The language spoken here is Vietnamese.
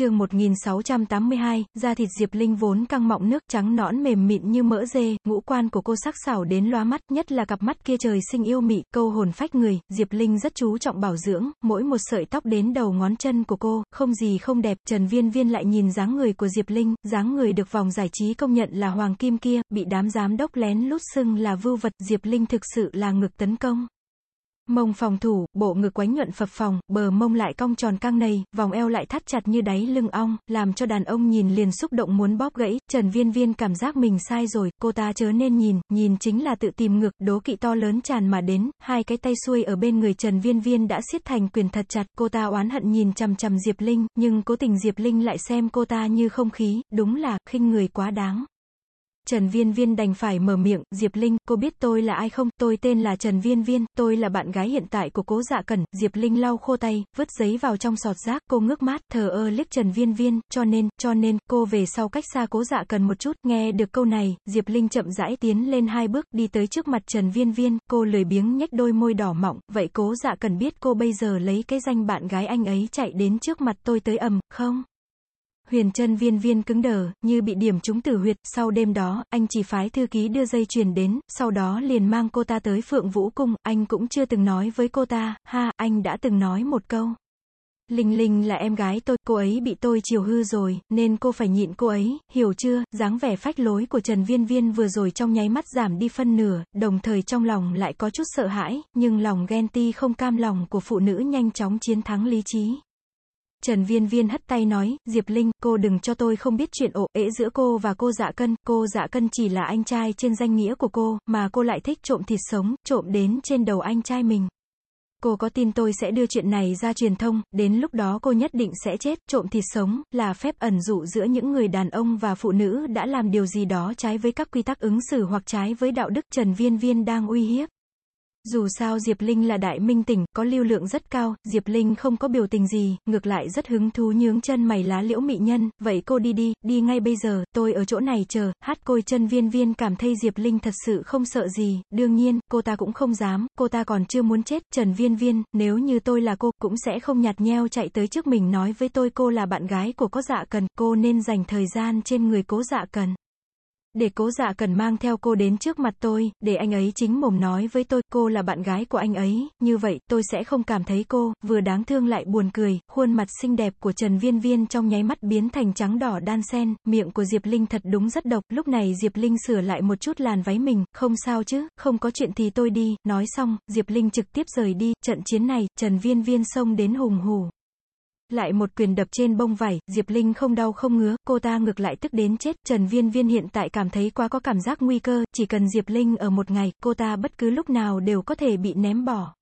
chương 1682, da thịt Diệp Linh vốn căng mọng nước trắng nõn mềm mịn như mỡ dê, ngũ quan của cô sắc sảo đến loa mắt, nhất là cặp mắt kia trời sinh yêu mị, câu hồn phách người, Diệp Linh rất chú trọng bảo dưỡng, mỗi một sợi tóc đến đầu ngón chân của cô, không gì không đẹp, Trần Viên Viên lại nhìn dáng người của Diệp Linh, dáng người được vòng giải trí công nhận là hoàng kim kia, bị đám giám đốc lén lút xưng là vưu vật, Diệp Linh thực sự là ngực tấn công. Mông phòng thủ, bộ ngực quánh nhuận phập phòng, bờ mông lại cong tròn căng nầy, vòng eo lại thắt chặt như đáy lưng ong, làm cho đàn ông nhìn liền xúc động muốn bóp gãy, Trần Viên Viên cảm giác mình sai rồi, cô ta chớ nên nhìn, nhìn chính là tự tìm ngực, đố kỵ to lớn tràn mà đến, hai cái tay xuôi ở bên người Trần Viên Viên đã siết thành quyền thật chặt, cô ta oán hận nhìn chằm chằm Diệp Linh, nhưng cố tình Diệp Linh lại xem cô ta như không khí, đúng là, khinh người quá đáng. Trần Viên Viên đành phải mở miệng, Diệp Linh, cô biết tôi là ai không, tôi tên là Trần Viên Viên, tôi là bạn gái hiện tại của cố dạ cẩn, Diệp Linh lau khô tay, vứt giấy vào trong sọt rác, cô ngước mát, thờ ơ liếc Trần Viên Viên, cho nên, cho nên, cô về sau cách xa cố dạ cần một chút, nghe được câu này, Diệp Linh chậm rãi tiến lên hai bước, đi tới trước mặt Trần Viên Viên, cô lười biếng nhếch đôi môi đỏ mọng, vậy cố dạ cần biết cô bây giờ lấy cái danh bạn gái anh ấy chạy đến trước mặt tôi tới ầm, không? Huyền chân viên viên cứng đờ, như bị điểm trúng tử huyệt, sau đêm đó, anh chỉ phái thư ký đưa dây chuyền đến, sau đó liền mang cô ta tới Phượng Vũ Cung, anh cũng chưa từng nói với cô ta, ha, anh đã từng nói một câu. Linh Linh là em gái tôi, cô ấy bị tôi chiều hư rồi, nên cô phải nhịn cô ấy, hiểu chưa, dáng vẻ phách lối của Trần Viên Viên vừa rồi trong nháy mắt giảm đi phân nửa, đồng thời trong lòng lại có chút sợ hãi, nhưng lòng ghen ti không cam lòng của phụ nữ nhanh chóng chiến thắng lý trí. Trần Viên Viên hất tay nói, Diệp Linh, cô đừng cho tôi không biết chuyện ổ ễ giữa cô và cô dạ cân, cô dạ cân chỉ là anh trai trên danh nghĩa của cô, mà cô lại thích trộm thịt sống, trộm đến trên đầu anh trai mình. Cô có tin tôi sẽ đưa chuyện này ra truyền thông, đến lúc đó cô nhất định sẽ chết, trộm thịt sống, là phép ẩn dụ giữa những người đàn ông và phụ nữ đã làm điều gì đó trái với các quy tắc ứng xử hoặc trái với đạo đức Trần Viên Viên đang uy hiếp. Dù sao Diệp Linh là đại minh tỉnh, có lưu lượng rất cao, Diệp Linh không có biểu tình gì, ngược lại rất hứng thú nhướng chân mày lá liễu mị nhân, vậy cô đi đi, đi ngay bây giờ, tôi ở chỗ này chờ, hát côi chân viên viên cảm thấy Diệp Linh thật sự không sợ gì, đương nhiên, cô ta cũng không dám, cô ta còn chưa muốn chết, Trần viên viên, nếu như tôi là cô, cũng sẽ không nhạt nheo chạy tới trước mình nói với tôi cô là bạn gái của có dạ cần, cô nên dành thời gian trên người cố dạ cần. Để cố dạ cần mang theo cô đến trước mặt tôi, để anh ấy chính mồm nói với tôi, cô là bạn gái của anh ấy, như vậy, tôi sẽ không cảm thấy cô, vừa đáng thương lại buồn cười, khuôn mặt xinh đẹp của Trần Viên Viên trong nháy mắt biến thành trắng đỏ đan sen, miệng của Diệp Linh thật đúng rất độc, lúc này Diệp Linh sửa lại một chút làn váy mình, không sao chứ, không có chuyện thì tôi đi, nói xong, Diệp Linh trực tiếp rời đi, trận chiến này, Trần Viên Viên xông đến hùng hù. Lại một quyền đập trên bông vải, Diệp Linh không đau không ngứa, cô ta ngược lại tức đến chết. Trần Viên Viên hiện tại cảm thấy quá có cảm giác nguy cơ, chỉ cần Diệp Linh ở một ngày, cô ta bất cứ lúc nào đều có thể bị ném bỏ.